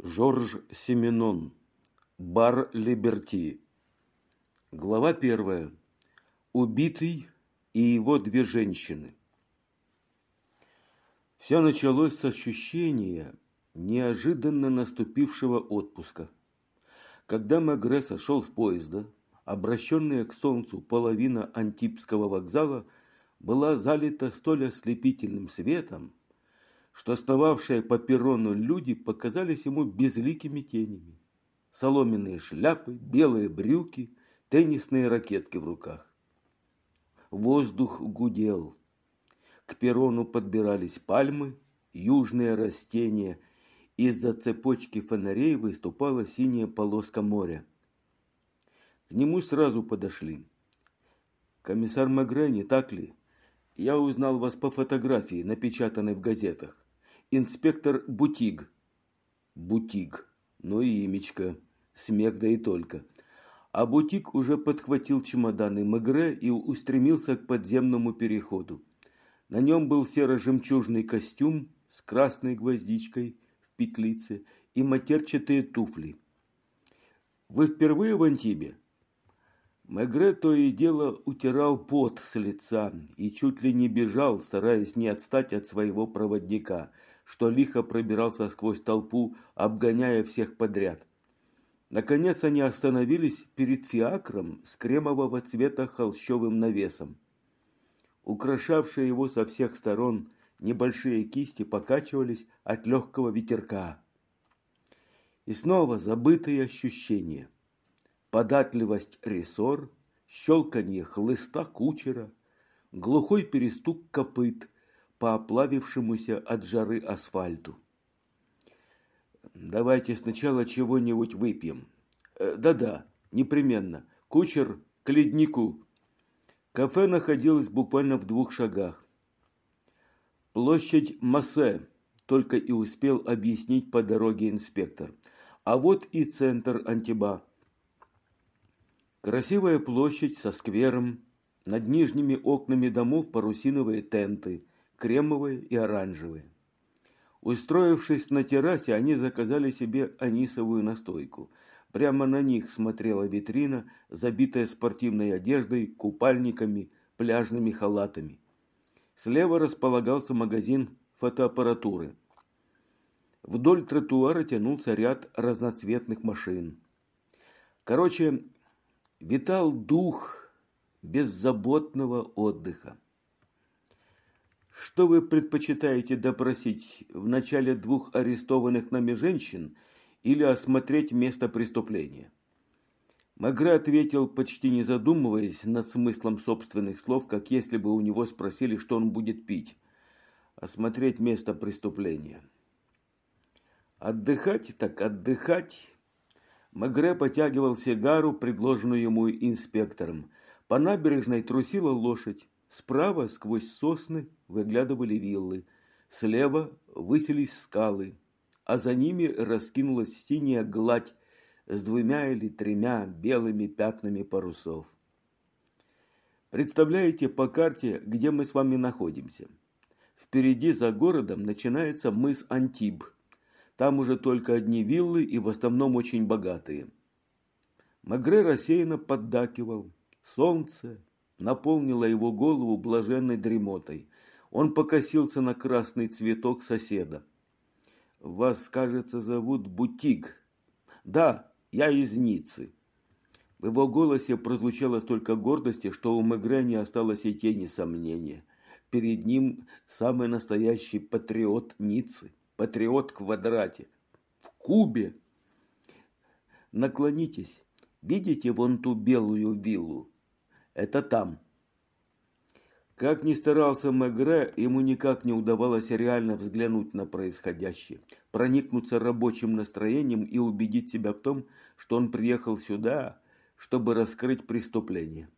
Жорж Семенон. Бар Либерти. Глава первая. Убитый и его две женщины. Все началось с ощущения неожиданно наступившего отпуска. Когда Мегре сошел с поезда, обращенная к солнцу половина Антипского вокзала была залита столь ослепительным светом, что остававшие по перрону люди показались ему безликими тенями. Соломенные шляпы, белые брюки, теннисные ракетки в руках. Воздух гудел. К перрону подбирались пальмы, южные растения. Из-за цепочки фонарей выступала синяя полоска моря. К нему сразу подошли. «Комиссар Магре, не так ли? Я узнал вас по фотографии, напечатанной в газетах. Инспектор Бутиг. Бутиг. Ну и имечко. Смех да и только. А Бутиг уже подхватил чемоданы Мегре и устремился к подземному переходу. На нем был серо-жемчужный костюм с красной гвоздичкой в петлице и матерчатые туфли. «Вы впервые в Антибе?» Мегре то и дело утирал пот с лица и чуть ли не бежал, стараясь не отстать от своего проводника – что лихо пробирался сквозь толпу, обгоняя всех подряд. Наконец они остановились перед фиакром с кремового цвета холщовым навесом. Украшавшие его со всех сторон небольшие кисти покачивались от легкого ветерка. И снова забытые ощущения. Податливость рессор, щелканье хлыста кучера, глухой перестук копыт – по оплавившемуся от жары асфальту. Давайте сначала чего-нибудь выпьем. Э, да-да, непременно. Кучер к леднику. Кафе находилось буквально в двух шагах. Площадь Массе, только и успел объяснить по дороге инспектор. А вот и центр Антиба. Красивая площадь со сквером, над нижними окнами домов парусиновые тенты, кремовые и оранжевые. Устроившись на террасе, они заказали себе анисовую настойку. Прямо на них смотрела витрина, забитая спортивной одеждой, купальниками, пляжными халатами. Слева располагался магазин фотоаппаратуры. Вдоль тротуара тянулся ряд разноцветных машин. Короче, витал дух беззаботного отдыха. Что вы предпочитаете допросить в начале двух арестованных нами женщин или осмотреть место преступления? Магра ответил, почти не задумываясь над смыслом собственных слов, как если бы у него спросили, что он будет пить. Осмотреть место преступления. Отдыхать так отдыхать. Магре потягивал сигару, предложенную ему инспектором. По набережной трусила лошадь. Справа, сквозь сосны, выглядывали виллы. Слева высились скалы, а за ними раскинулась синяя гладь с двумя или тремя белыми пятнами парусов. Представляете по карте, где мы с вами находимся? Впереди за городом начинается мыс Антиб. Там уже только одни виллы и в основном очень богатые. Магре рассеянно поддакивал. Солнце, наполнила его голову блаженной дремотой. Он покосился на красный цветок соседа. «Вас, кажется, зовут Бутик?» «Да, я из Ниццы». В его голосе прозвучало столько гордости, что у Мегре не осталось и тени сомнения. Перед ним самый настоящий патриот Ниццы, патриот квадрате, в кубе. Наклонитесь, видите вон ту белую виллу? Это там. Как ни старался Мегре, ему никак не удавалось реально взглянуть на происходящее, проникнуться рабочим настроением и убедить себя в том, что он приехал сюда, чтобы раскрыть преступление.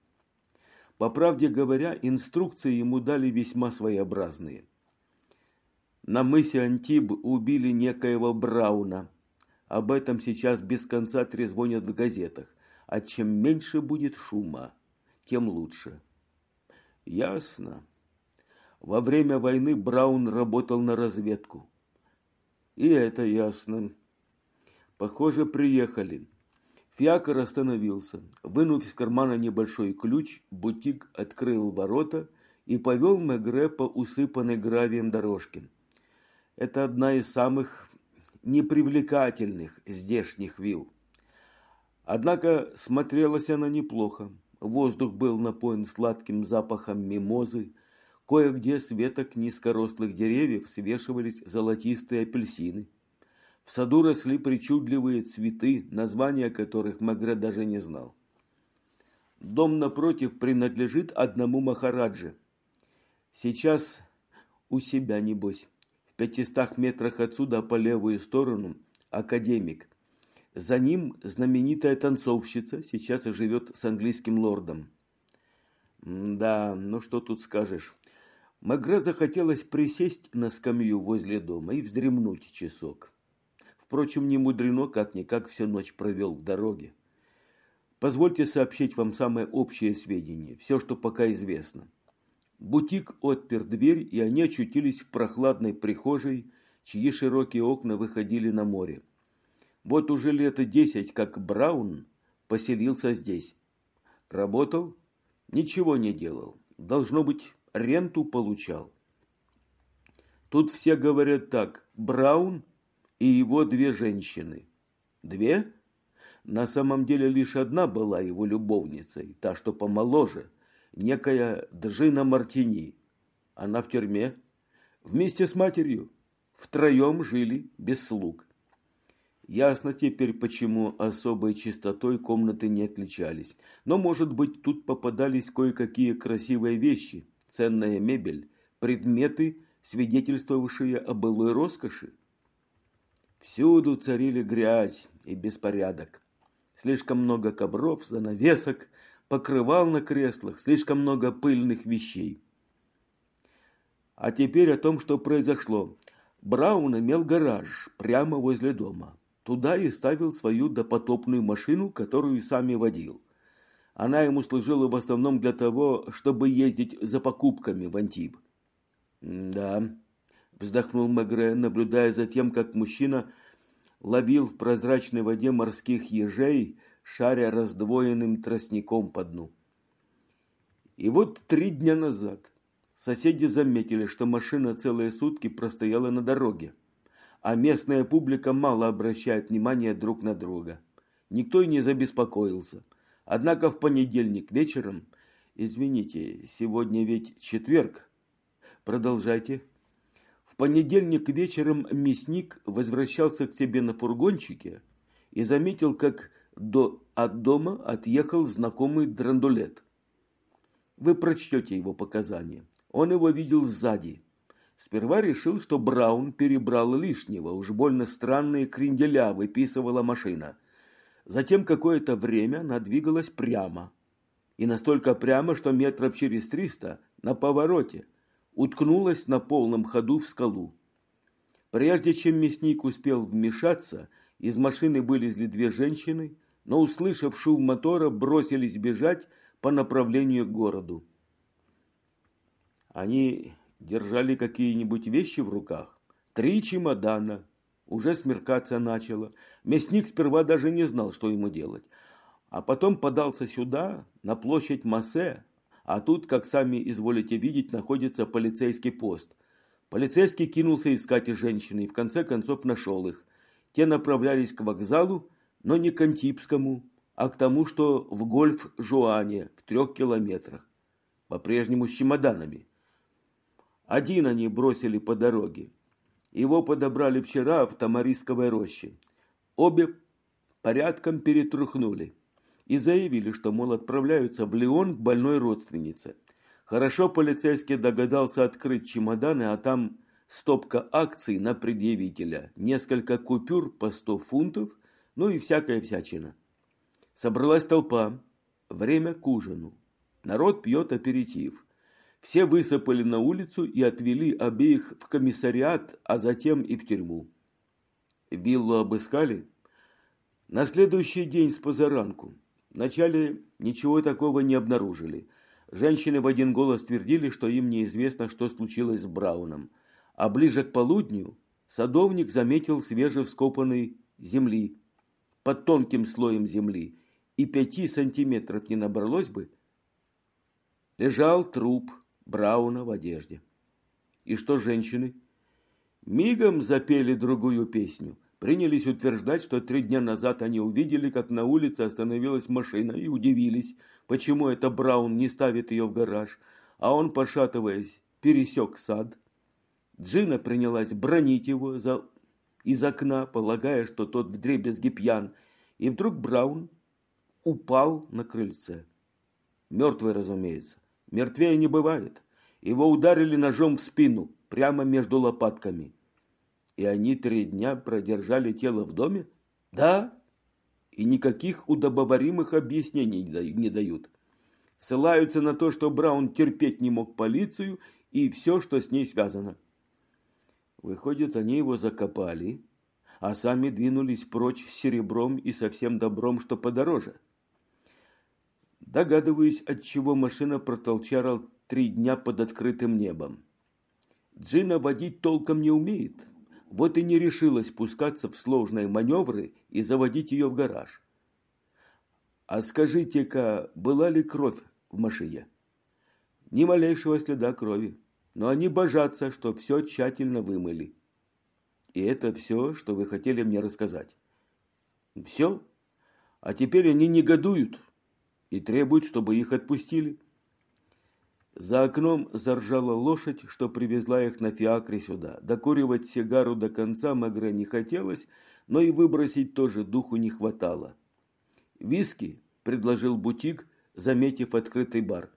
По правде говоря, инструкции ему дали весьма своеобразные. На мысе Антиб убили некоего Брауна. Об этом сейчас без конца трезвонят в газетах. А чем меньше будет шума, тем лучше. Ясно. Во время войны Браун работал на разведку. И это ясно. Похоже, приехали. Фиакр остановился. Вынув из кармана небольшой ключ, бутик открыл ворота и повел Мегре по усыпанной гравием дорожке. Это одна из самых непривлекательных здешних вилл. Однако смотрелась она неплохо. Воздух был напоен сладким запахом мимозы. Кое-где с веток низкорослых деревьев свешивались золотистые апельсины. В саду росли причудливые цветы, названия которых Магре даже не знал. Дом напротив принадлежит одному Махараджи. Сейчас у себя, небось. В пятистах метрах отсюда по левую сторону академик. За ним знаменитая танцовщица, сейчас и живет с английским лордом. Да, ну что тут скажешь. Магре захотелось присесть на скамью возле дома и вздремнуть часок. Впрочем, не мудрено, как-никак всю ночь провел в дороге. Позвольте сообщить вам самое общее сведения, все, что пока известно. Бутик отпер дверь, и они очутились в прохладной прихожей, чьи широкие окна выходили на море. Вот уже лет десять, как Браун поселился здесь. Работал? Ничего не делал. Должно быть, ренту получал. Тут все говорят так. Браун и его две женщины. Две? На самом деле лишь одна была его любовницей, та, что помоложе, некая Джина Мартини. Она в тюрьме. Вместе с матерью. Втроем жили без слуг. Ясно теперь, почему особой чистотой комнаты не отличались. Но, может быть, тут попадались кое-какие красивые вещи, ценная мебель, предметы, свидетельствовавшие о былой роскоши. Всюду царили грязь и беспорядок. Слишком много ковров, занавесок, покрывал на креслах, слишком много пыльных вещей. А теперь о том, что произошло. Браун имел гараж прямо возле дома. Туда и ставил свою допотопную машину, которую сам и водил. Она ему служила в основном для того, чтобы ездить за покупками в Антиб. Да, вздохнул Мегре, наблюдая за тем, как мужчина ловил в прозрачной воде морских ежей, шаря раздвоенным тростником по дну. И вот три дня назад соседи заметили, что машина целые сутки простояла на дороге, а местная публика мало обращает внимания друг на друга. Никто и не забеспокоился. Однако в понедельник вечером, извините, сегодня ведь четверг, продолжайте, в понедельник вечером мясник возвращался к себе на фургончике и заметил, как до, от дома отъехал знакомый драндулет. Вы прочтете его показания. Он его видел сзади. Сперва решил, что Браун перебрал лишнего, уж больно странные кренделя выписывала машина. Затем какое-то время она двигалась прямо. И настолько прямо, что метров через триста на повороте – уткнулась на полном ходу в скалу. Прежде чем мясник успел вмешаться, из машины вылезли две женщины, но, услышав шум мотора, бросились бежать по направлению к городу. Они держали какие-нибудь вещи в руках. Три чемодана. Уже смеркаться начало. Мясник сперва даже не знал, что ему делать. А потом подался сюда, на площадь Массе, а тут, как сами изволите видеть, находится полицейский пост. Полицейский кинулся искать женщины и в конце концов нашел их. Те направлялись к вокзалу, но не к Антипскому, а к тому, что в Гольф-Жуане в трех километрах. По-прежнему с чемоданами. Один они бросили по дороге. Его подобрали вчера в Тамарисковой роще. Обе порядком перетрухнули и заявили, что, мол, отправляются в Лион к больной родственнице. Хорошо полицейский догадался открыть чемоданы, а там стопка акций на предъявителя, несколько купюр по сто фунтов, ну и всякая всячина. Собралась толпа. Время к ужину. Народ пьет аперитив. Все высыпали на улицу и отвели обеих в комиссариат, а затем и в тюрьму. Виллу обыскали. На следующий день с позаранку Вначале ничего такого не обнаружили. Женщины в один голос твердили, что им неизвестно, что случилось с Брауном. А ближе к полудню садовник заметил свежевскопанной земли под тонким слоем земли, и пяти сантиметров не набралось бы, лежал труп Брауна в одежде. И что женщины? Мигом запели другую песню. Принялись утверждать, что три дня назад они увидели, как на улице остановилась машина, и удивились, почему это Браун не ставит ее в гараж, а он, пошатываясь, пересек сад. Джина принялась бронить его за... из окна, полагая, что тот вдребезги пьян, и вдруг Браун упал на крыльце. Мертвый, разумеется. Мертвее не бывает. Его ударили ножом в спину, прямо между лопатками. И они три дня продержали тело в доме? Да. И никаких удобоваримых объяснений не дают. Ссылаются на то, что Браун терпеть не мог полицию и все, что с ней связано. Выходит, они его закопали, а сами двинулись прочь с серебром и со всем добром, что подороже. Догадываюсь, от чего машина протолчала три дня под открытым небом. Джина водить толком не умеет, вот и не решилась спускаться в сложные маневры и заводить ее в гараж. А скажите-ка, была ли кровь в машине? Ни малейшего следа крови, но они божатся, что все тщательно вымыли. И это все, что вы хотели мне рассказать. Все? А теперь они негодуют и требуют, чтобы их отпустили. За окном заржала лошадь, что привезла их на фиакре сюда. Докуривать сигару до конца Магре не хотелось, но и выбросить тоже духу не хватало. «Виски?» – предложил бутик, заметив открытый бар.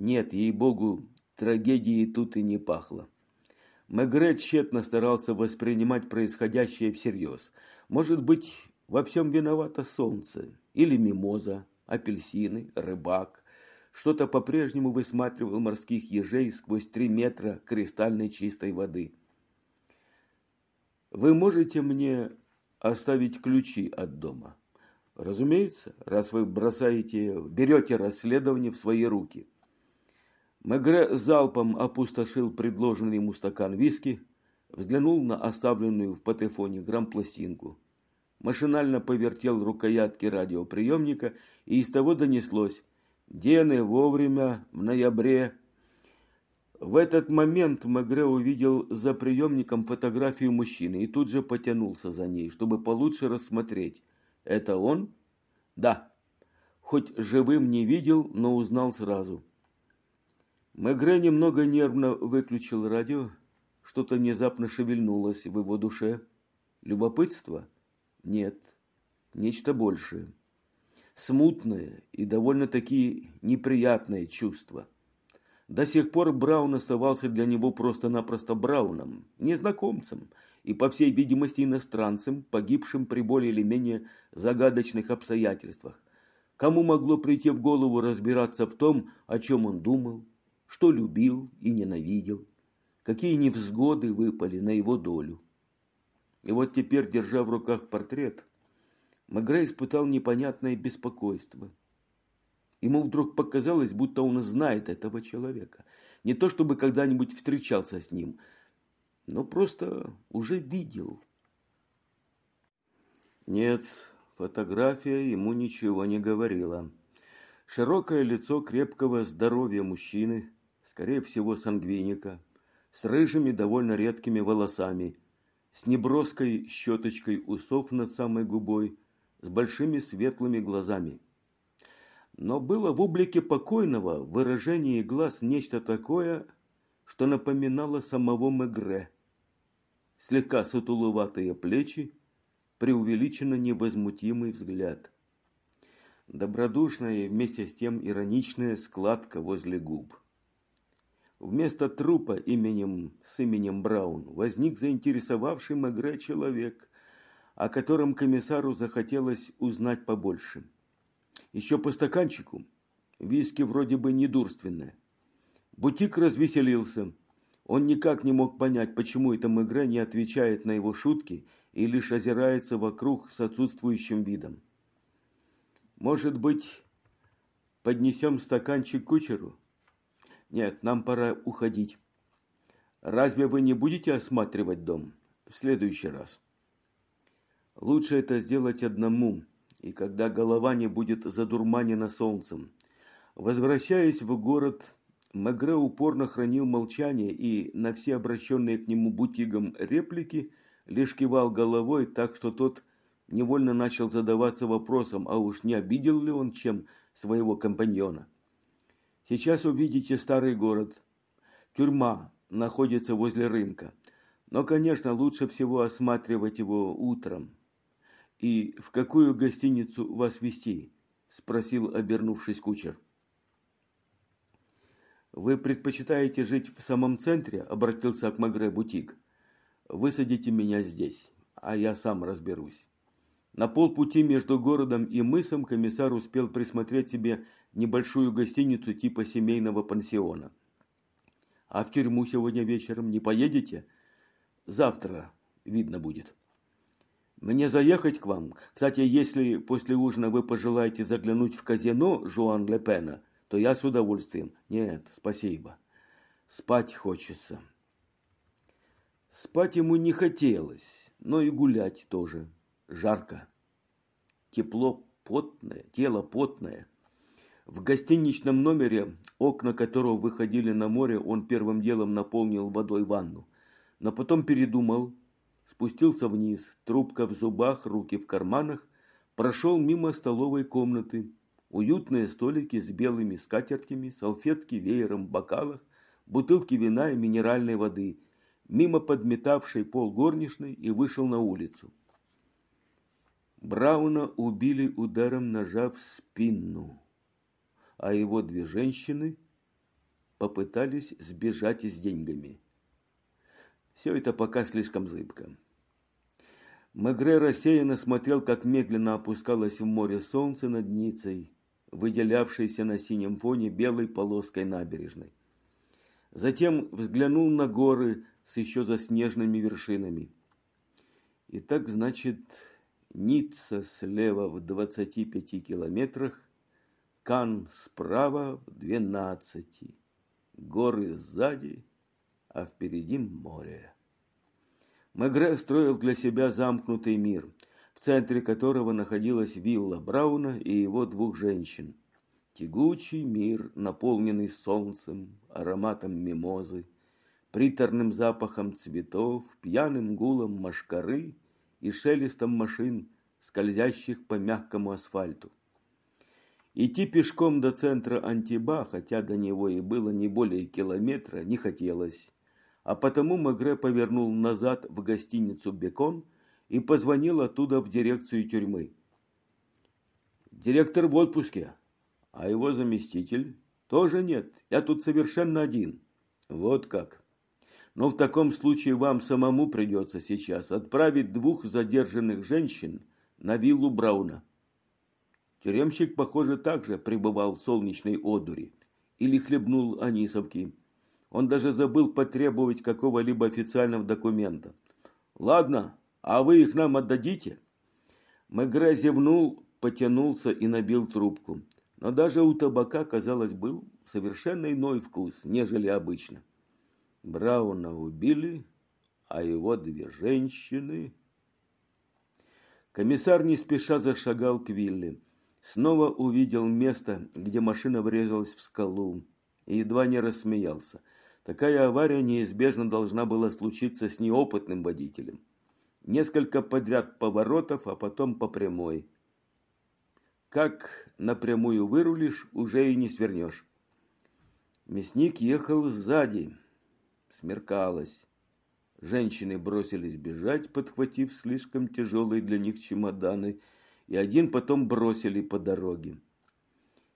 Нет, ей-богу, трагедии тут и не пахло. Мегре тщетно старался воспринимать происходящее всерьез. Может быть, во всем виновато солнце, или мимоза, апельсины, рыбак – что-то по-прежнему высматривал морских ежей сквозь три метра кристальной чистой воды. «Вы можете мне оставить ключи от дома?» «Разумеется, раз вы бросаете, берете расследование в свои руки». Мегре залпом опустошил предложенный ему стакан виски, взглянул на оставленную в патефоне грампластинку. Машинально повертел рукоятки радиоприемника, и из того донеслось Дены вовремя, в ноябре. В этот момент Мегре увидел за приемником фотографию мужчины и тут же потянулся за ней, чтобы получше рассмотреть. Это он? Да. Хоть живым не видел, но узнал сразу. Мегре немного нервно выключил радио. Что-то внезапно шевельнулось в его душе. Любопытство? Нет. Нечто большее смутное и довольно-таки неприятное чувство. До сих пор Браун оставался для него просто-напросто Брауном, незнакомцем и, по всей видимости, иностранцем, погибшим при более или менее загадочных обстоятельствах. Кому могло прийти в голову разбираться в том, о чем он думал, что любил и ненавидел, какие невзгоды выпали на его долю. И вот теперь, держа в руках портрет, Магре испытал непонятное беспокойство. Ему вдруг показалось, будто он знает этого человека. Не то чтобы когда-нибудь встречался с ним, но просто уже видел. Нет, фотография ему ничего не говорила. Широкое лицо крепкого здоровья мужчины, скорее всего сангвиника, с рыжими довольно редкими волосами, с неброской щеточкой усов над самой губой – с большими светлыми глазами. Но было в облике покойного в выражении глаз нечто такое, что напоминало самого Мегре. Слегка сутуловатые плечи, преувеличенно невозмутимый взгляд. Добродушная и вместе с тем ироничная складка возле губ. Вместо трупа именем с именем Браун возник заинтересовавший Мегре человек, о котором комиссару захотелось узнать побольше. Еще по стаканчику. Виски вроде бы недурственное. Бутик развеселился. Он никак не мог понять, почему эта Мегре не отвечает на его шутки и лишь озирается вокруг с отсутствующим видом. «Может быть, поднесем стаканчик кучеру?» «Нет, нам пора уходить. Разве вы не будете осматривать дом в следующий раз?» Лучше это сделать одному, и когда голова не будет задурманена солнцем. Возвращаясь в город, Мегре упорно хранил молчание и на все обращенные к нему бутигом реплики лишь кивал головой, так что тот невольно начал задаваться вопросом, а уж не обидел ли он чем своего компаньона. Сейчас увидите старый город. Тюрьма находится возле рынка. Но, конечно, лучше всего осматривать его утром. И в какую гостиницу вас вести? Спросил, обернувшись кучер. Вы предпочитаете жить в самом центре? Обратился к Магре Бутик. Высадите меня здесь, а я сам разберусь. На полпути между городом и мысом комиссар успел присмотреть себе небольшую гостиницу типа семейного пансиона. А в тюрьму сегодня вечером не поедете? Завтра видно будет. Мне заехать к вам? Кстати, если после ужина вы пожелаете заглянуть в казино Жуан Лепена, то я с удовольствием. Нет, спасибо. Спать хочется. Спать ему не хотелось, но и гулять тоже. Жарко. Тепло потное, тело потное. В гостиничном номере, окна которого выходили на море, он первым делом наполнил водой ванну. Но потом передумал, спустился вниз, трубка в зубах, руки в карманах, прошел мимо столовой комнаты. Уютные столики с белыми скатертями, салфетки веером в бокалах, бутылки вина и минеральной воды, мимо подметавшей пол горничной и вышел на улицу. Брауна убили ударом ножа в спину, а его две женщины попытались сбежать с деньгами. Все это пока слишком зыбко. Мегре рассеянно смотрел, как медленно опускалось в море солнце над Ницей, выделявшееся на синем фоне белой полоской набережной. Затем взглянул на горы с еще заснеженными вершинами. И так, значит, Ницца слева в 25 километрах, Кан справа в 12, горы сзади, а впереди море. Мегре строил для себя замкнутый мир, в центре которого находилась вилла Брауна и его двух женщин. Тягучий мир, наполненный солнцем, ароматом мимозы, приторным запахом цветов, пьяным гулом машкары – и шелестом машин, скользящих по мягкому асфальту. Идти пешком до центра Антиба, хотя до него и было не более километра, не хотелось. А потому Магре повернул назад в гостиницу «Бекон» и позвонил оттуда в дирекцию тюрьмы. «Директор в отпуске, а его заместитель?» «Тоже нет, я тут совершенно один». «Вот как». Но в таком случае вам самому придется сейчас отправить двух задержанных женщин на виллу Брауна. Тюремщик, похоже, также пребывал в солнечной одуре или хлебнул анисовки. Он даже забыл потребовать какого-либо официального документа. «Ладно, а вы их нам отдадите?» Мегре зевнул, потянулся и набил трубку. Но даже у табака, казалось, был совершенно иной вкус, нежели обычно. Брауна убили, а его две женщины... Комиссар не спеша зашагал к вилле. Снова увидел место, где машина врезалась в скалу, и едва не рассмеялся. Такая авария неизбежно должна была случиться с неопытным водителем. Несколько подряд поворотов, а потом по прямой. Как напрямую вырулишь, уже и не свернешь. Мясник ехал сзади, Смеркалось. Женщины бросились бежать, подхватив слишком тяжелые для них чемоданы, и один потом бросили по дороге.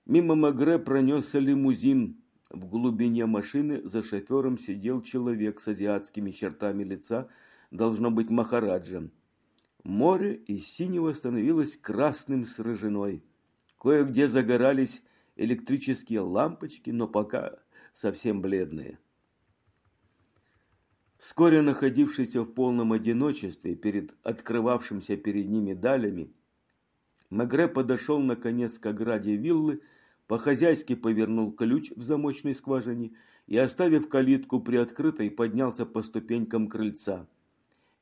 Мимо Магре пронесся лимузин. В глубине машины за шофером сидел человек с азиатскими чертами лица, должно быть Махараджа. Море из синего становилось красным с рыжиной. Кое-где загорались электрические лампочки, но пока совсем бледные. Вскоре находившийся в полном одиночестве перед открывавшимся перед ними далями, Мегре подошел наконец к ограде виллы, по-хозяйски повернул ключ в замочной скважине и, оставив калитку приоткрытой, поднялся по ступенькам крыльца.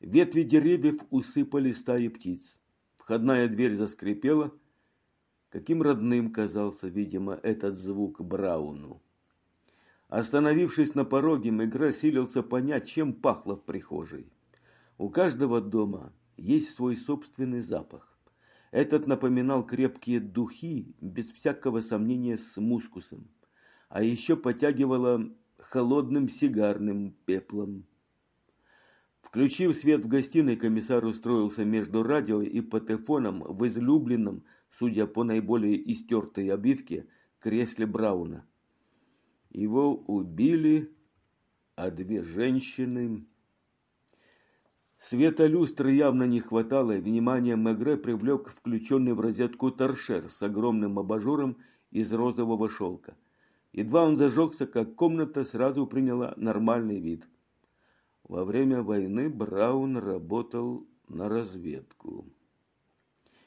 Ветви деревьев усыпали стаи птиц. Входная дверь заскрипела. Каким родным казался, видимо, этот звук Брауну. Остановившись на пороге, Мегре силился понять, чем пахло в прихожей. У каждого дома есть свой собственный запах. Этот напоминал крепкие духи, без всякого сомнения с мускусом. А еще потягивало холодным сигарным пеплом. Включив свет в гостиной, комиссар устроился между радио и патефоном в излюбленном, судя по наиболее истертой обивке, кресле Брауна. Его убили, а две женщины Света люстры явно не хватало, и внимание Мегре привлек включенный в розетку торшер с огромным абажуром из розового шелка. Едва он зажегся, как комната сразу приняла нормальный вид. Во время войны Браун работал на разведку.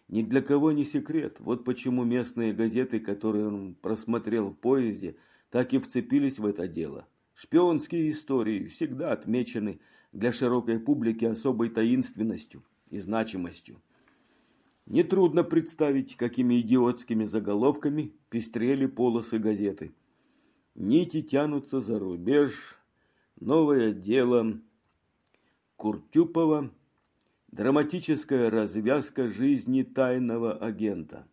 Ни для кого не секрет. Вот почему местные газеты, которые он просмотрел в поезде, так и вцепились в это дело. Шпионские истории всегда отмечены для широкой публики особой таинственностью и значимостью. Нетрудно представить, какими идиотскими заголовками пестрели полосы газеты. Нити тянутся за рубеж, новое дело Куртюпова, драматическая развязка жизни тайного агента.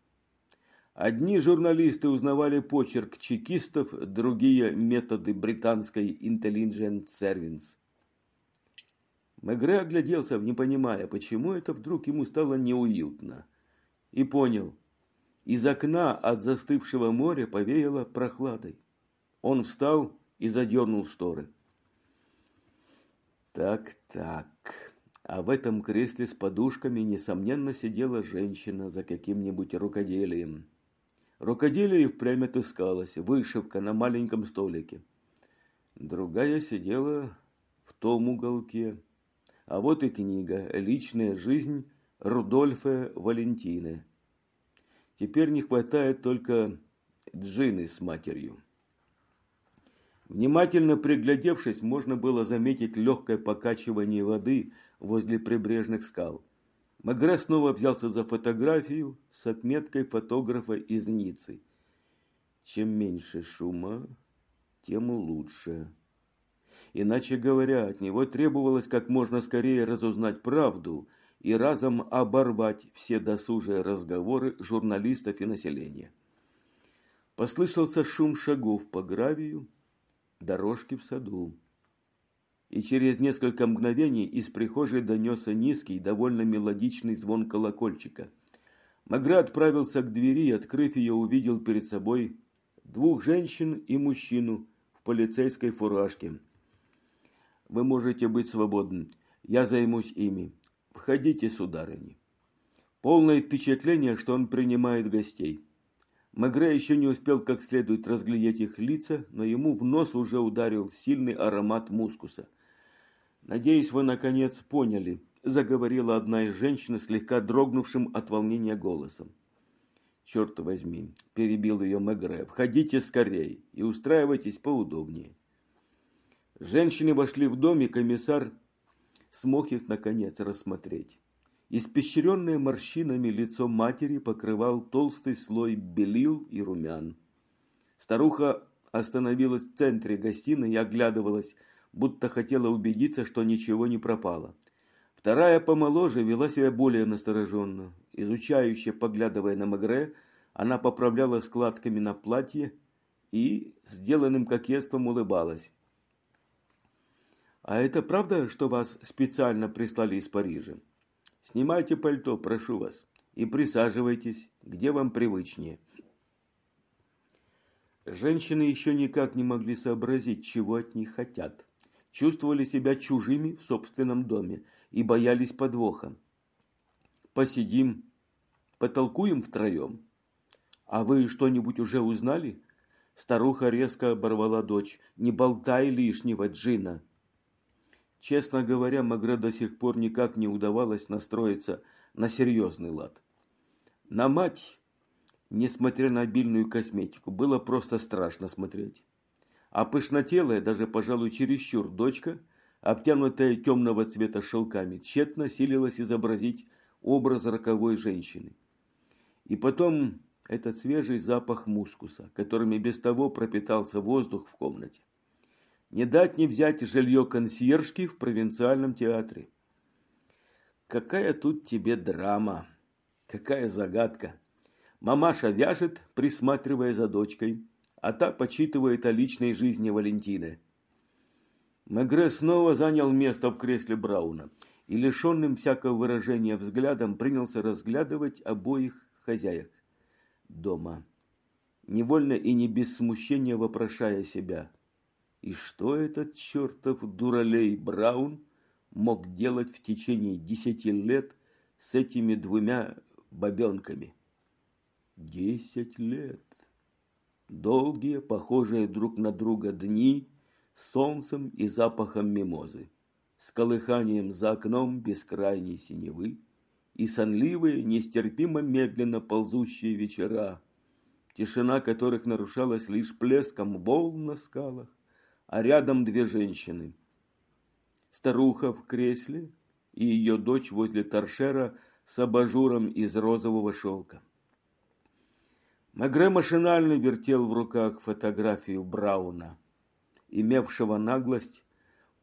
Одни журналисты узнавали почерк чекистов, другие – методы британской Intelligence Service. Мегре огляделся, не понимая, почему это вдруг ему стало неуютно. И понял. Из окна от застывшего моря повеяло прохладой. Он встал и задернул шторы. Так-так. А в этом кресле с подушками, несомненно, сидела женщина за каким-нибудь рукоделием. Рукоделие впрямь отыскалось, вышивка на маленьком столике. Другая сидела в том уголке, а вот и книга «Личная жизнь Рудольфа Валентины». Теперь не хватает только Джины с матерью. Внимательно приглядевшись, можно было заметить легкое покачивание воды возле прибрежных скал. Магре снова взялся за фотографию с отметкой фотографа из Ниццы. Чем меньше шума, тем лучше. Иначе говоря, от него требовалось как можно скорее разузнать правду и разом оборвать все досужие разговоры журналистов и населения. Послышался шум шагов по гравию, дорожки в саду. И через несколько мгновений из прихожей донесся низкий, довольно мелодичный звон колокольчика. Магра отправился к двери и, открыв ее, увидел перед собой двух женщин и мужчину в полицейской фуражке – вы можете быть свободны. Я займусь ими. Входите, сударыни. Полное впечатление, что он принимает гостей. Мегре еще не успел как следует разглядеть их лица, но ему в нос уже ударил сильный аромат мускуса. «Надеюсь, вы, наконец, поняли», – заговорила одна из женщин, слегка дрогнувшим от волнения голосом. «Черт возьми», – перебил ее Мегре, – «входите скорей и устраивайтесь поудобнее». Женщины вошли в дом, и комиссар смог их, наконец, рассмотреть. Испещренное морщинами лицо матери покрывал толстый слой белил и румян. Старуха остановилась в центре гостиной и оглядывалась, будто хотела убедиться, что ничего не пропало. Вторая помоложе вела себя более настороженно. Изучающе поглядывая на Магре, она поправляла складками на платье и сделанным кокетством улыбалась. А это правда, что вас специально прислали из Парижа? Снимайте пальто, прошу вас, и присаживайтесь, где вам привычнее. Женщины еще никак не могли сообразить, чего от них хотят. Чувствовали себя чужими в собственном доме и боялись подвоха. Посидим, потолкуем втроем. А вы что-нибудь уже узнали? Старуха резко оборвала дочь. Не болтай лишнего, Джина. Честно говоря, Магре до сих пор никак не удавалось настроиться на серьезный лад. На мать, несмотря на обильную косметику, было просто страшно смотреть. А пышнотелая, даже, пожалуй, чересчур дочка, обтянутая темного цвета шелками, тщетно силилась изобразить образ роковой женщины. И потом этот свежий запах мускуса, которым и без того пропитался воздух в комнате. Не дать не взять жилье консьержки в провинциальном театре. Какая тут тебе драма, какая загадка. Мамаша вяжет, присматривая за дочкой, а та почитывает о личной жизни Валентины. Мегре снова занял место в кресле Брауна и лишенным всякого выражения взглядом принялся разглядывать обоих хозяек дома, невольно и не без смущения вопрошая себя, и что этот чертов дуралей Браун мог делать в течение десяти лет с этими двумя бабенками? Десять лет. Долгие, похожие друг на друга дни с солнцем и запахом мимозы, с колыханием за окном бескрайней синевы, и сонливые, нестерпимо медленно ползущие вечера, тишина которых нарушалась лишь плеском волн на скалах, а рядом две женщины. Старуха в кресле и ее дочь возле торшера с абажуром из розового шелка. Магре машинально вертел в руках фотографию Брауна, имевшего наглость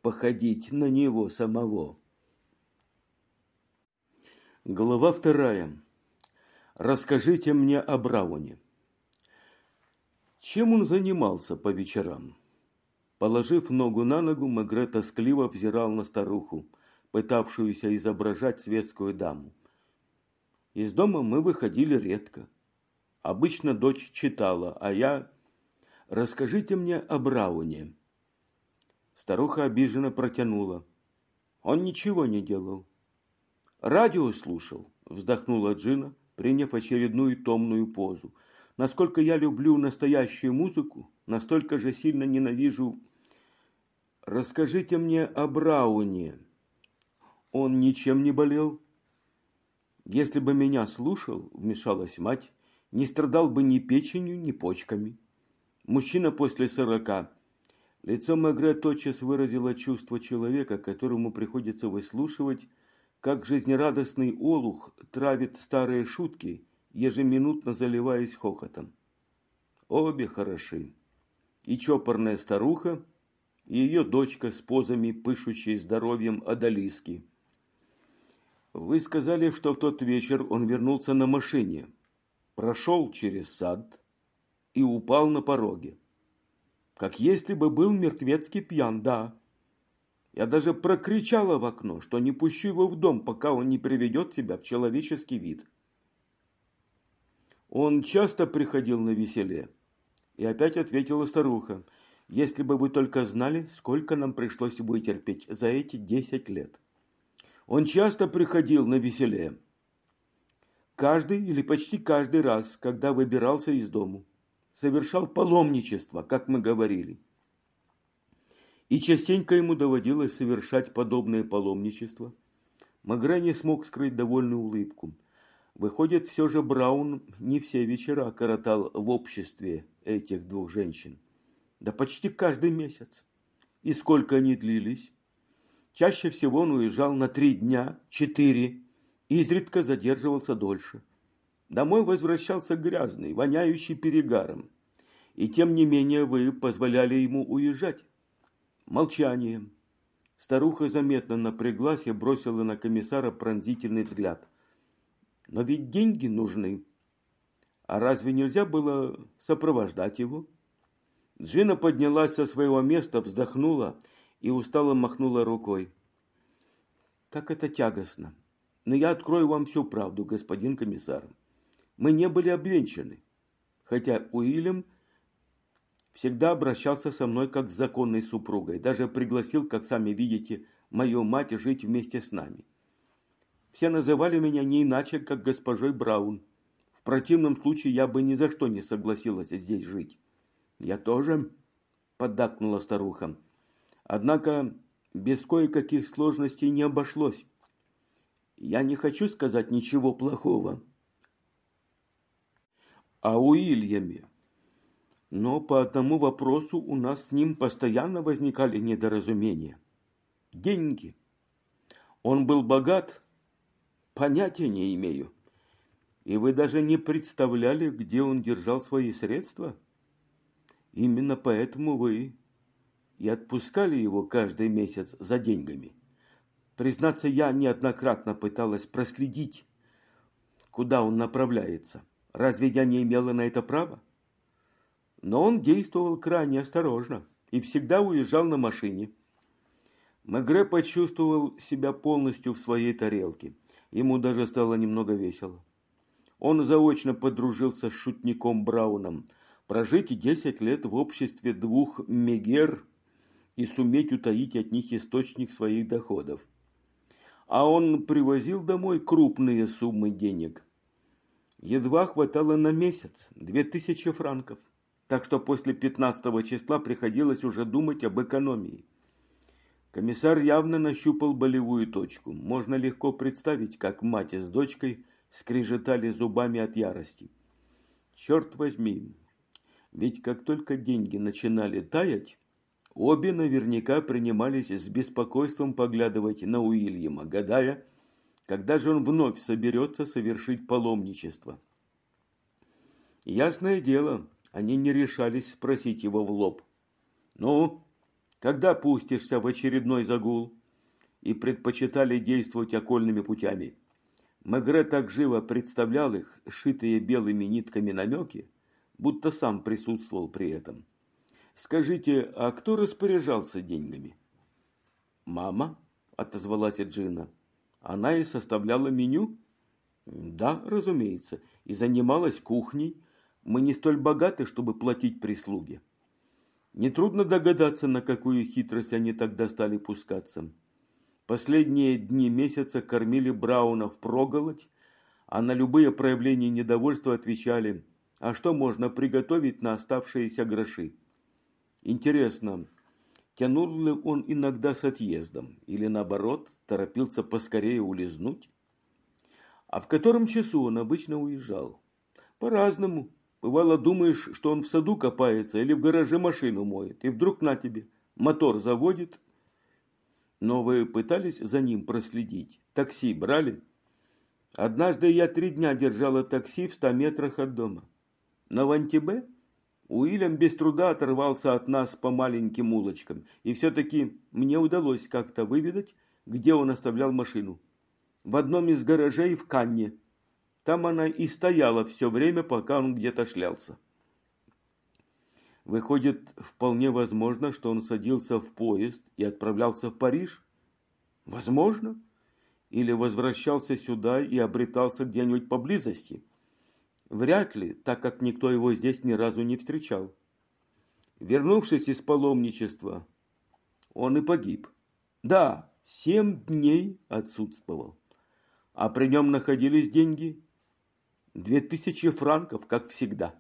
походить на него самого. Глава вторая. Расскажите мне о Брауне. Чем он занимался по вечерам? Положив ногу на ногу, Мегре тоскливо взирал на старуху, пытавшуюся изображать светскую даму. Из дома мы выходили редко. Обычно дочь читала, а я... Расскажите мне о Брауне. Старуха обиженно протянула. Он ничего не делал. «Радио слушал», – вздохнула Джина, приняв очередную томную позу. «Насколько я люблю настоящую музыку, настолько же сильно ненавижу...» «Расскажите мне о Брауне. Он ничем не болел?» «Если бы меня слушал», – вмешалась мать, – «не страдал бы ни печенью, ни почками». Мужчина после сорока. Лицо Мегре тотчас выразило чувство человека, которому приходится выслушивать как жизнерадостный олух травит старые шутки, ежеминутно заливаясь хохотом. Обе хороши. И чопорная старуха, и ее дочка с позами, пышущей здоровьем одолиски. Вы сказали, что в тот вечер он вернулся на машине, прошел через сад и упал на пороге. Как если бы был мертвецкий пьян, да. Я даже прокричала в окно, что не пущу его в дом, пока он не приведет себя в человеческий вид. Он часто приходил на веселе. И опять ответила старуха, если бы вы только знали, сколько нам пришлось вытерпеть за эти десять лет. Он часто приходил на веселе. Каждый или почти каждый раз, когда выбирался из дому, совершал паломничество, как мы говорили – и частенько ему доводилось совершать подобное паломничество. Магре не смог скрыть довольную улыбку. Выходит, все же Браун не все вечера коротал в обществе этих двух женщин. Да почти каждый месяц. И сколько они длились? Чаще всего он уезжал на три дня, четыре, изредка задерживался дольше. Домой возвращался грязный, воняющий перегаром. И тем не менее вы позволяли ему уезжать. Молчание. Старуха заметно напряглась и бросила на комиссара пронзительный взгляд. Но ведь деньги нужны. А разве нельзя было сопровождать его? Джина поднялась со своего места, вздохнула и устало махнула рукой. Как это тягостно. Но я открою вам всю правду, господин комиссар. Мы не были обвенчаны. Хотя Уильям всегда обращался со мной как с законной супругой, даже пригласил, как сами видите, мою мать жить вместе с нами. Все называли меня не иначе, как госпожой Браун. В противном случае я бы ни за что не согласилась здесь жить. Я тоже, поддакнула старуха. Однако без кое-каких сложностей не обошлось. Я не хочу сказать ничего плохого. А Уильяме но по одному вопросу у нас с ним постоянно возникали недоразумения. Деньги. Он был богат? Понятия не имею. И вы даже не представляли, где он держал свои средства? Именно поэтому вы и отпускали его каждый месяц за деньгами. Признаться, я неоднократно пыталась проследить, куда он направляется. Разве я не имела на это права? Но он действовал крайне осторожно и всегда уезжал на машине. Мегре почувствовал себя полностью в своей тарелке. Ему даже стало немного весело. Он заочно подружился с шутником Брауном. Прожить десять лет в обществе двух мегер и суметь утаить от них источник своих доходов. А он привозил домой крупные суммы денег. Едва хватало на месяц, две тысячи франков. Так что после 15 числа приходилось уже думать об экономии. Комиссар явно нащупал болевую точку. Можно легко представить, как мать с дочкой скрежетали зубами от ярости. Черт возьми, ведь как только деньги начинали таять, обе наверняка принимались с беспокойством поглядывать на Уильяма, гадая, когда же он вновь соберется совершить паломничество. Ясное дело, они не решались спросить его в лоб. «Ну, когда пустишься в очередной загул?» И предпочитали действовать окольными путями. Мегре так живо представлял их, шитые белыми нитками намеки, будто сам присутствовал при этом. «Скажите, а кто распоряжался деньгами?» «Мама», – отозвалась Джина. «Она и составляла меню?» «Да, разумеется, и занималась кухней, мы не столь богаты, чтобы платить прислуге. Нетрудно догадаться, на какую хитрость они тогда стали пускаться. Последние дни месяца кормили Брауна впроголодь, а на любые проявления недовольства отвечали, а что можно приготовить на оставшиеся гроши. Интересно, тянул ли он иногда с отъездом или наоборот торопился поскорее улизнуть? А в котором часу он обычно уезжал? По-разному. Бывало, думаешь, что он в саду копается или в гараже машину моет, и вдруг на тебе, мотор заводит. Но вы пытались за ним проследить? Такси брали? Однажды я три дня держала такси в ста метрах от дома. На Вантибе Уильям без труда оторвался от нас по маленьким улочкам, и все-таки мне удалось как-то выведать, где он оставлял машину. В одном из гаражей в Канне – там она и стояла все время, пока он где-то шлялся. Выходит, вполне возможно, что он садился в поезд и отправлялся в Париж? Возможно. Или возвращался сюда и обретался где-нибудь поблизости? Вряд ли, так как никто его здесь ни разу не встречал. Вернувшись из паломничества, он и погиб. Да, семь дней отсутствовал. А при нем находились деньги Две тысячи франков, как всегда.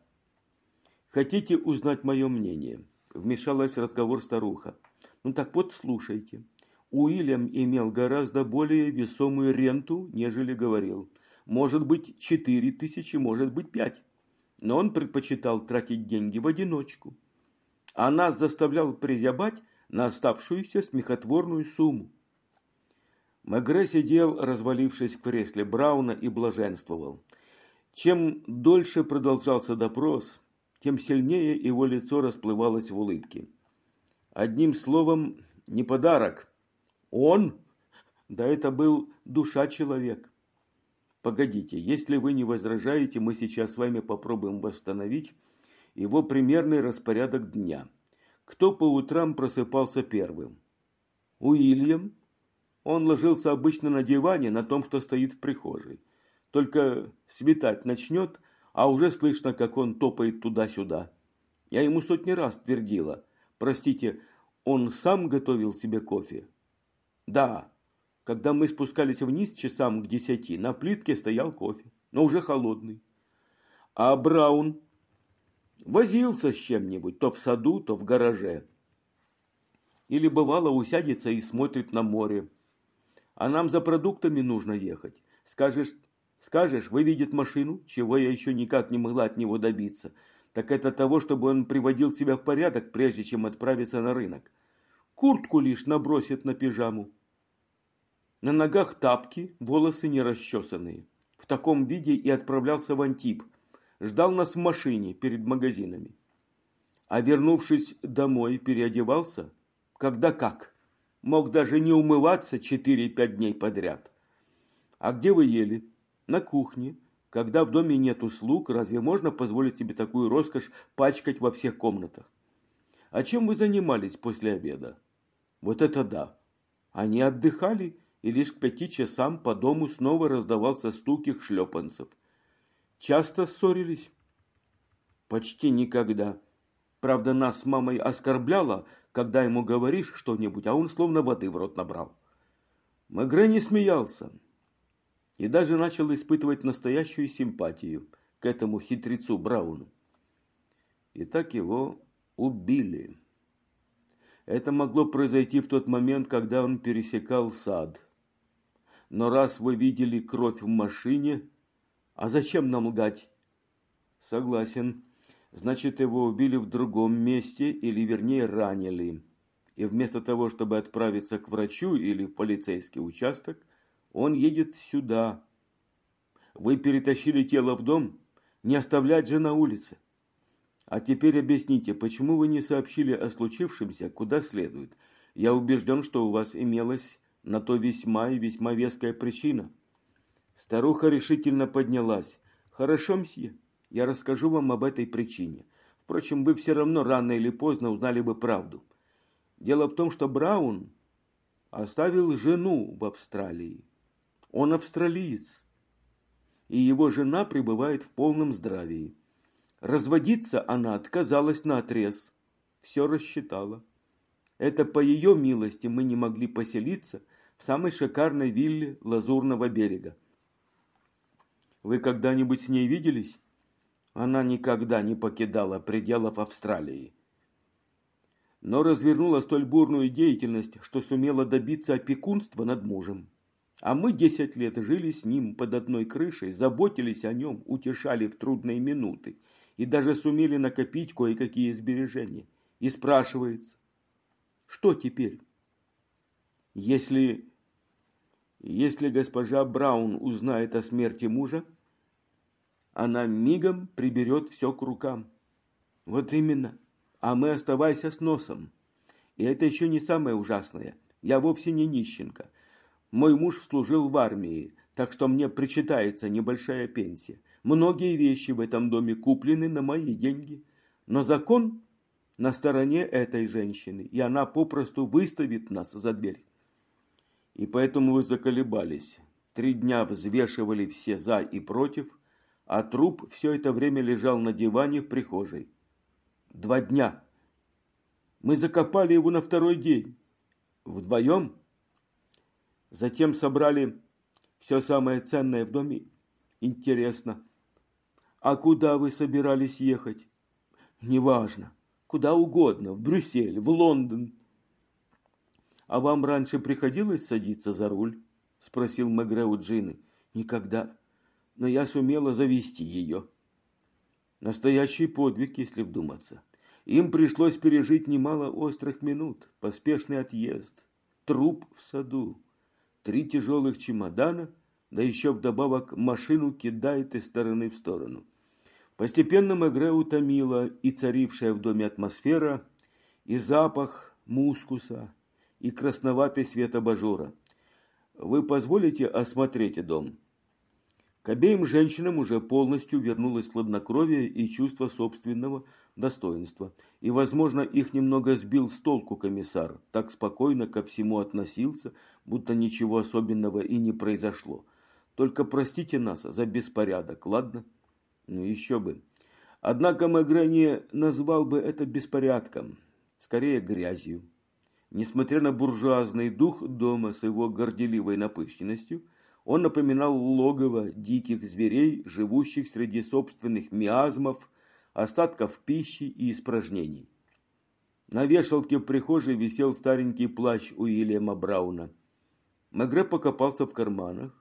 Хотите узнать мое мнение? Вмешалась в разговор старуха. Ну так вот, слушайте. Уильям имел гораздо более весомую ренту, нежели говорил. Может быть, четыре тысячи, может быть, пять. Но он предпочитал тратить деньги в одиночку. А нас заставлял призябать на оставшуюся смехотворную сумму. Мегре сидел, развалившись в кресле Брауна, и блаженствовал – чем дольше продолжался допрос, тем сильнее его лицо расплывалось в улыбке. Одним словом, не подарок. Он? Да это был душа человек. Погодите, если вы не возражаете, мы сейчас с вами попробуем восстановить его примерный распорядок дня. Кто по утрам просыпался первым? Уильям. Он ложился обычно на диване, на том, что стоит в прихожей. Только светать начнет, а уже слышно, как он топает туда-сюда. Я ему сотни раз твердила. Простите, он сам готовил себе кофе? Да. Когда мы спускались вниз часам к десяти, на плитке стоял кофе, но уже холодный. А Браун возился с чем-нибудь, то в саду, то в гараже. Или бывало усядется и смотрит на море. А нам за продуктами нужно ехать. Скажешь, Скажешь, выведет машину, чего я еще никак не могла от него добиться, так это того, чтобы он приводил себя в порядок, прежде чем отправиться на рынок. куртку лишь набросит на пижаму. На ногах тапки, волосы не расчесанные. В таком виде и отправлялся в Антип. Ждал нас в машине перед магазинами. А вернувшись домой, переодевался, когда как. Мог даже не умываться 4-5 дней подряд. А где вы ели? На кухне. Когда в доме нет услуг, разве можно позволить себе такую роскошь пачкать во всех комнатах? А чем вы занимались после обеда? Вот это да! Они отдыхали, и лишь к пяти часам по дому снова раздавался стук их шлепанцев. Часто ссорились? Почти никогда. Правда, нас с мамой оскорбляла, когда ему говоришь что-нибудь, а он словно воды в рот набрал. Мегре не смеялся и даже начал испытывать настоящую симпатию к этому хитрецу Брауну. И так его убили. Это могло произойти в тот момент, когда он пересекал сад. Но раз вы видели кровь в машине, а зачем нам лгать? Согласен. Значит, его убили в другом месте или, вернее, ранили. И вместо того, чтобы отправиться к врачу или в полицейский участок, он едет сюда. Вы перетащили тело в дом? Не оставлять же на улице. А теперь объясните, почему вы не сообщили о случившемся куда следует? Я убежден, что у вас имелась на то весьма и весьма веская причина. Старуха решительно поднялась. Хорошо, мсье, я расскажу вам об этой причине. Впрочем, вы все равно рано или поздно узнали бы правду. Дело в том, что Браун оставил жену в Австралии. Он австралиец, и его жена пребывает в полном здравии. Разводиться она отказалась на отрез. Все рассчитала. Это по ее милости мы не могли поселиться в самой шикарной вилле Лазурного берега. Вы когда-нибудь с ней виделись? Она никогда не покидала пределов Австралии. Но развернула столь бурную деятельность, что сумела добиться опекунства над мужем. А мы десять лет жили с ним под одной крышей, заботились о нем, утешали в трудные минуты – и даже сумели накопить кое-какие сбережения. И спрашивается, что теперь? Если, если госпожа Браун узнает о смерти мужа, она мигом приберет все к рукам. Вот именно. А мы оставайся с носом. И это еще не самое ужасное. Я вовсе не нищенка. Мой муж служил в армии, так что мне причитается небольшая пенсия. Многие вещи в этом доме куплены на мои деньги. Но закон на стороне этой женщины, и она попросту выставит нас за дверь. И поэтому вы заколебались. Три дня взвешивали все за и против, а труп все это время лежал на диване в прихожей. Два дня. Мы закопали его на второй день. Вдвоем. Затем собрали все самое ценное в доме. Интересно, а куда вы собирались ехать? Неважно. Куда угодно. В Брюссель, в Лондон. А вам раньше приходилось садиться за руль? Спросил Мегре у Джины. Никогда. Но я сумела завести ее. Настоящий подвиг, если вдуматься. Им пришлось пережить немало острых минут. Поспешный отъезд. Труп в саду. Три тяжелых чемодана – да еще вдобавок машину кидает из стороны в сторону. Постепенно Мегре утомила и царившая в доме атмосфера, и запах мускуса, и красноватый свет абажура. Вы позволите осмотреть дом? К обеим женщинам уже полностью вернулось хладнокровие и чувство собственного достоинства. И, возможно, их немного сбил с толку комиссар, так спокойно ко всему относился, будто ничего особенного и не произошло. Только простите нас за беспорядок, ладно? Ну, еще бы. Однако Мегре не назвал бы это беспорядком, скорее грязью. Несмотря на буржуазный дух дома с его горделивой напыщенностью, он напоминал логово диких зверей, живущих среди собственных миазмов, остатков пищи и испражнений. На вешалке в прихожей висел старенький плащ Уильяма Брауна. Мегре покопался в карманах,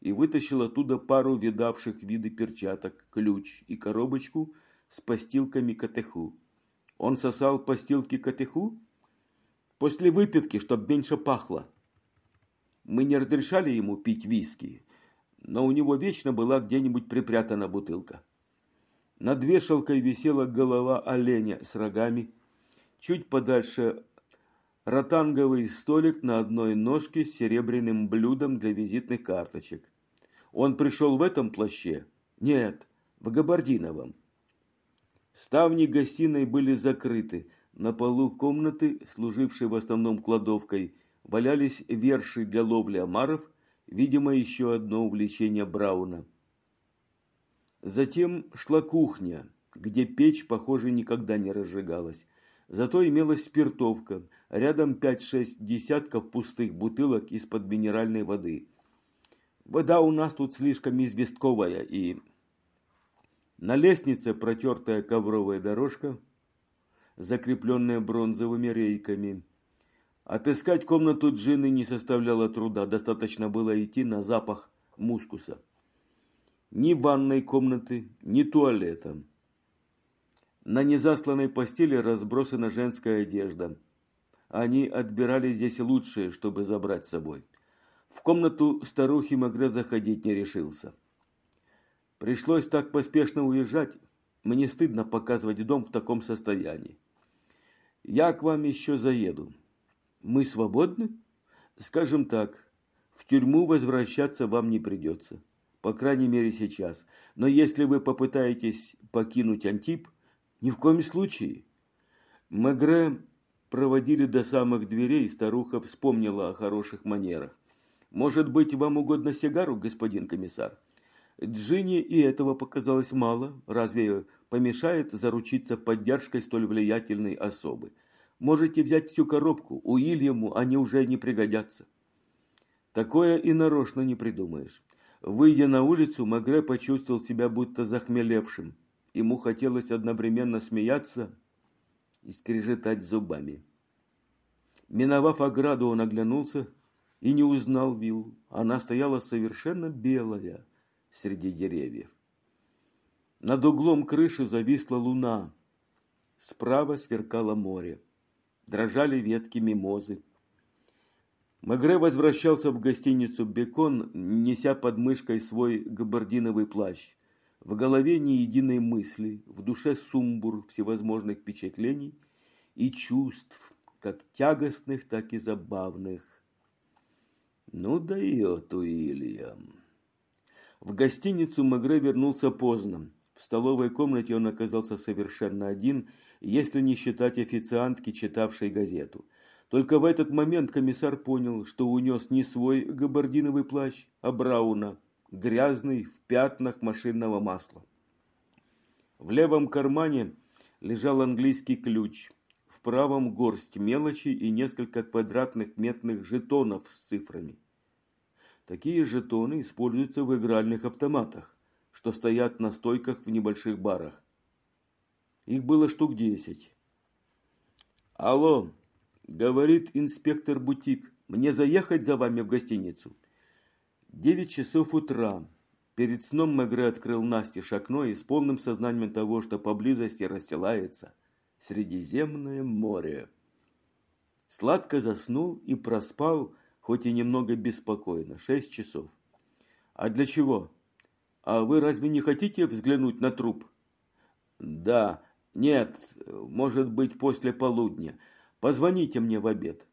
и вытащил оттуда пару видавших виды перчаток, ключ и коробочку с постилками катеху. Он сосал постилки катеху? После выпивки, чтоб меньше пахло. Мы не разрешали ему пить виски, но у него вечно была где-нибудь припрятана бутылка. Над вешалкой висела голова оленя с рогами. Чуть подальше ротанговый столик на одной ножке с серебряным блюдом для визитных карточек. Он пришел в этом плаще? Нет, в габардиновом. Ставни гостиной были закрыты. На полу комнаты, служившей в основном кладовкой, валялись верши для ловли омаров, видимо, еще одно увлечение Брауна. Затем шла кухня, где печь, похоже, никогда не разжигалась. Зато имелась спиртовка, рядом 5-6 десятков пустых бутылок из-под минеральной воды. Вода у нас тут слишком известковая и на лестнице протертая ковровая дорожка, закрепленная бронзовыми рейками. Отыскать комнату Джины не составляло труда, достаточно было идти на запах мускуса. Ни ванной комнаты, ни туалета. На незасланной постели разбросана женская одежда. Они отбирали здесь лучшее, чтобы забрать с собой. В комнату старухи Магре заходить не решился. Пришлось так поспешно уезжать. Мне стыдно показывать дом в таком состоянии. Я к вам еще заеду. Мы свободны? Скажем так, в тюрьму возвращаться вам не придется. По крайней мере сейчас. Но если вы попытаетесь покинуть Антип, ни в коем случае. Мегре проводили до самых дверей, старуха вспомнила о хороших манерах. Может быть, вам угодно сигару, господин комиссар? Джинни и этого показалось мало. Разве помешает заручиться поддержкой столь влиятельной особы? Можете взять всю коробку, у Ильяму они уже не пригодятся. Такое и нарочно не придумаешь. Выйдя на улицу, Магре почувствовал себя будто захмелевшим. Ему хотелось одновременно смеяться и скрежетать зубами. Миновав ограду, он оглянулся и не узнал Виллу. Она стояла совершенно белая, среди деревьев. Над углом крыши зависла луна. Справа сверкало море. Дрожали ветки мимозы. Мегре возвращался в гостиницу «Бекон», неся под мышкой свой габардиновый плащ. В голове ни единой мысли, в душе сумбур всевозможных впечатлений и чувств, как тягостных, так и забавных. Ну дает Уильям. В гостиницу Мегре вернулся поздно. В столовой комнате он оказался совершенно один, если не считать официантки, читавшей газету. Только в этот момент комиссар понял, что унес не свой габардиновый плащ, а Брауна, грязный, в пятнах машинного масла. В левом кармане лежал английский ключ, в правом горсть мелочи и несколько квадратных метных жетонов с цифрами. Такие жетоны используются в игральных автоматах, что стоят на стойках в небольших барах. Их было штук десять. «Алло!» – говорит инспектор Бутик. «Мне заехать за вами в гостиницу?» Девять часов утра. Перед сном Мегре открыл настежь окно и с полным сознанием того, что поблизости расстилается Средиземное море. Сладко заснул и проспал – хоть и немного беспокойно. Шесть часов. А для чего? А вы разве не хотите взглянуть на труп? Да, нет, может быть, после полудня. Позвоните мне в обед.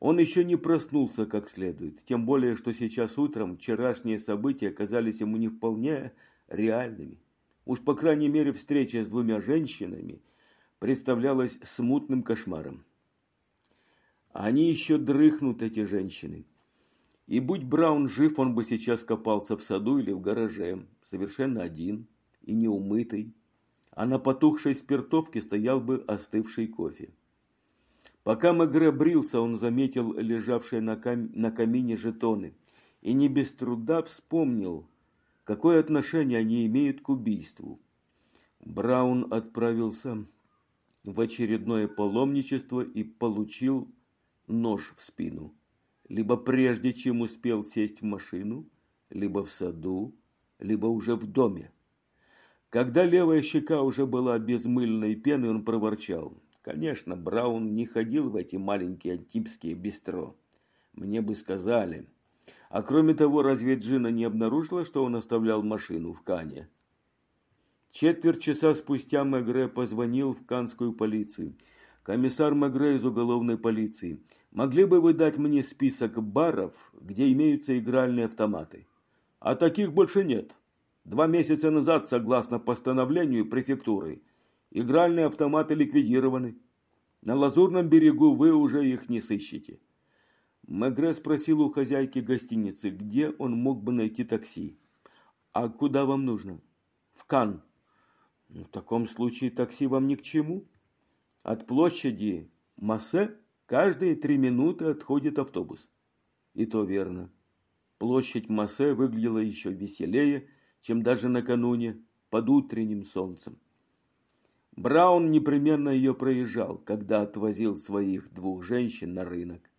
Он еще не проснулся как следует, тем более, что сейчас утром вчерашние события казались ему не вполне реальными. Уж, по крайней мере, встреча с двумя женщинами представлялась смутным кошмаром. Они еще дрыхнут, эти женщины. И будь Браун жив, он бы сейчас копался в саду или в гараже, совершенно один и неумытый, а на потухшей спиртовке стоял бы остывший кофе. Пока Мегре брился, он заметил лежавшие на, кам... на камине жетоны и не без труда вспомнил, какое отношение они имеют к убийству. Браун отправился в очередное паломничество и получил нож в спину, либо прежде чем успел сесть в машину, либо в саду, либо уже в доме. Когда левая щека уже была без мыльной пены, он проворчал. Конечно, Браун не ходил в эти маленькие антипские бистро. Мне бы сказали. А кроме того, разве Джина не обнаружила, что он оставлял машину в Кане? Четверть часа спустя Мегре позвонил в канскую полицию. Комиссар Мегре из уголовной полиции. Могли бы вы дать мне список баров, где имеются игральные автоматы? А таких больше нет. Два месяца назад, согласно постановлению префектуры, игральные автоматы ликвидированы. На Лазурном берегу вы уже их не сыщете. Мегре спросил у хозяйки гостиницы, где он мог бы найти такси. «А куда вам нужно?» «В Кан». «В таком случае такси вам ни к чему. От площади Массе каждые три минуты отходит автобус». И то верно. Площадь Массе выглядела еще веселее, чем даже накануне, под утренним солнцем. Браун непременно ее проезжал, когда отвозил своих двух женщин на рынок.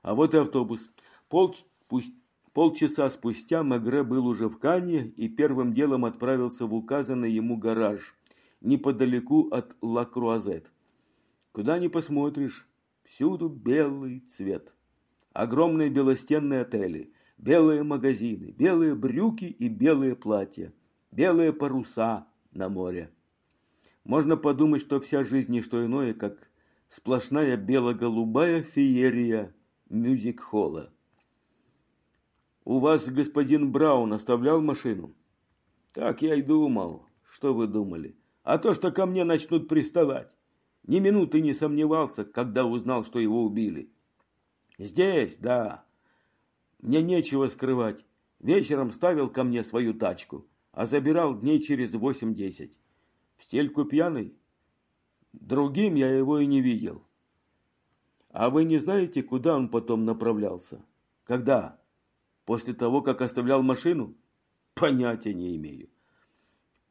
А вот и автобус. Пол, пусть, полчаса спустя Мегре был уже в Кане и первым делом отправился в указанный ему гараж, неподалеку от Ла Круазет. Куда ни посмотришь, всюду белый цвет. Огромные белостенные отели, белые магазины, белые брюки и белые платья, белые паруса на море. Можно подумать, что вся жизнь не что иное, как сплошная бело-голубая феерия мюзик-холла. «У вас господин Браун оставлял машину?» «Так я и думал. Что вы думали? А то, что ко мне начнут приставать. Ни минуты не сомневался, когда узнал, что его убили. Здесь, да. Мне нечего скрывать. Вечером ставил ко мне свою тачку, а забирал дней через восемь-десять. В стельку пьяный? Другим я его и не видел. А вы не знаете, куда он потом направлялся? Когда? После того, как оставлял машину? Понятия не имею.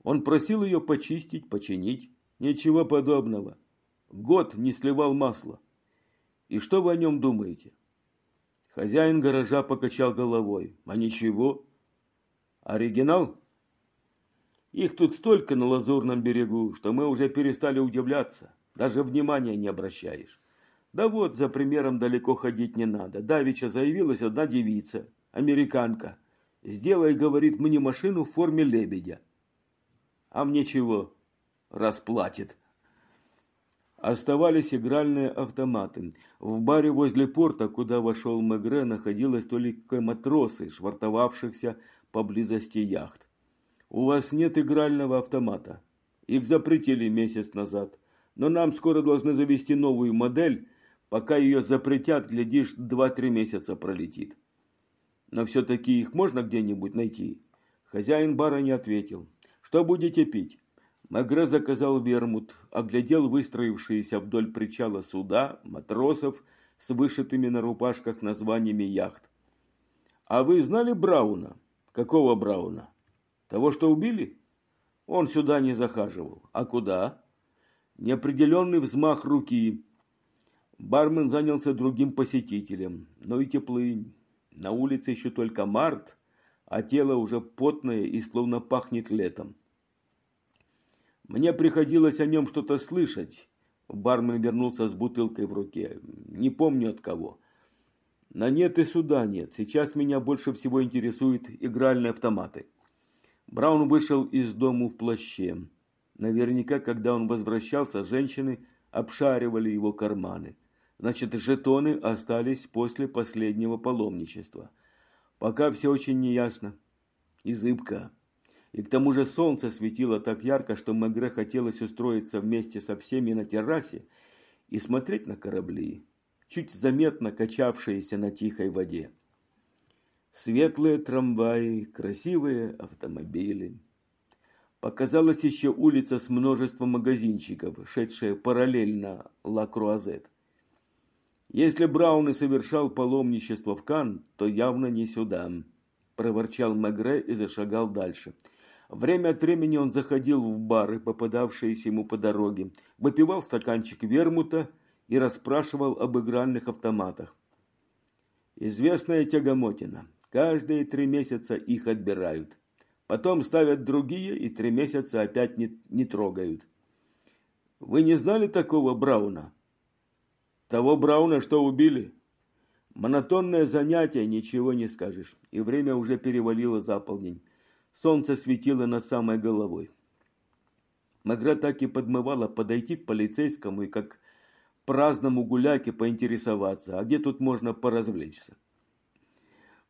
Он просил ее почистить, починить. Ничего подобного. Год не сливал масло. И что вы о нем думаете? Хозяин гаража покачал головой. А ничего. Оригинал? Их тут столько на Лазурном берегу, что мы уже перестали удивляться. Даже внимания не обращаешь. Да вот, за примером далеко ходить не надо. Давича заявилась одна девица, американка. Сделай, говорит, мне машину в форме лебедя. А мне чего? Расплатит. Оставались игральные автоматы. В баре возле порта, куда вошел Мегре, находилось только матросы, швартовавшихся поблизости яхт. У вас нет игрального автомата. Их запретили месяц назад. Но нам скоро должны завести новую модель, Пока ее запретят, глядишь, два-три месяца пролетит. Но все-таки их можно где-нибудь найти? Хозяин бара не ответил. Что будете пить? Магре заказал вермут, оглядел выстроившиеся вдоль причала суда, матросов с вышитыми на рубашках названиями яхт. А вы знали Брауна? Какого Брауна? Того, что убили? Он сюда не захаживал. А куда? Неопределенный взмах руки. Бармен занялся другим посетителем, но и теплынь. На улице еще только март, а тело уже потное и словно пахнет летом. Мне приходилось о нем что-то слышать. Бармен вернулся с бутылкой в руке. Не помню от кого. На нет и суда нет. Сейчас меня больше всего интересуют игральные автоматы. Браун вышел из дому в плаще. Наверняка, когда он возвращался, женщины обшаривали его карманы. Значит, жетоны остались после последнего паломничества. Пока все очень неясно и зыбко. И к тому же солнце светило так ярко, что Мегре хотелось устроиться вместе со всеми на террасе и смотреть на корабли, чуть заметно качавшиеся на тихой воде. Светлые трамваи, красивые автомобили. Показалась еще улица с множеством магазинчиков, шедшая параллельно Ла Круазет. Если Браун и совершал паломничество в Кан, то явно не сюда, проворчал Мегре и зашагал дальше. Время от времени он заходил в бары, попадавшиеся ему по дороге, выпивал стаканчик вермута и расспрашивал об игральных автоматах. Известная тягомотина. Каждые три месяца их отбирают. Потом ставят другие и три месяца опять не, не трогают. Вы не знали такого Брауна? Того Брауна, что убили? Монотонное занятие, ничего не скажешь. И время уже перевалило за полдень. Солнце светило над самой головой. Магра так и подмывала подойти к полицейскому и как праздному гуляке поинтересоваться, а где тут можно поразвлечься.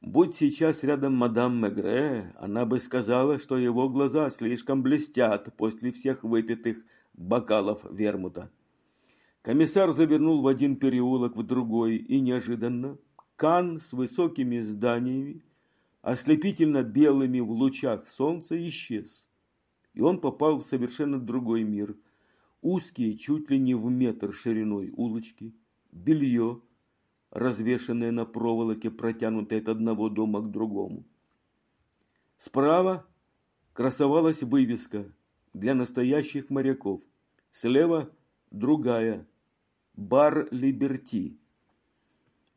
Будь сейчас рядом мадам Мегре, она бы сказала, что его глаза слишком блестят после всех выпитых бокалов вермута. Комиссар завернул в один переулок, в другой, и неожиданно Кан с высокими зданиями, ослепительно белыми в лучах солнца, исчез. И он попал в совершенно другой мир – узкие, чуть ли не в метр шириной улочки, белье, развешанное на проволоке, протянутое от одного дома к другому. Справа красовалась вывеска для настоящих моряков. Слева другая – бар «Либерти».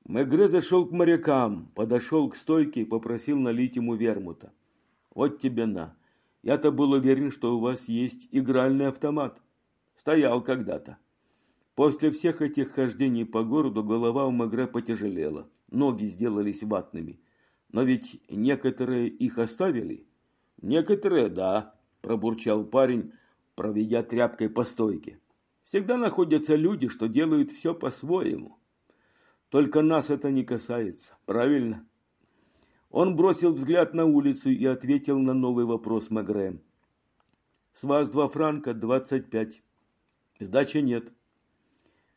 Мегре зашел к морякам, подошел к стойке и попросил налить ему вермута. «Вот тебе на. Я-то был уверен, что у вас есть игральный автомат». Стоял когда-то. После всех этих хождений по городу голова у Магре потяжелела, ноги сделались ватными. Но ведь некоторые их оставили. Некоторые, да, пробурчал парень, проведя тряпкой по стойке. Всегда находятся люди, что делают все по-своему. Только нас это не касается, правильно? Он бросил взгляд на улицу и ответил на новый вопрос Магре. С вас два франка двадцать пять. Сдачи нет.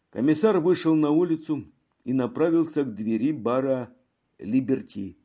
Комиссар вышел на улицу и направился к двери бара «Либерти».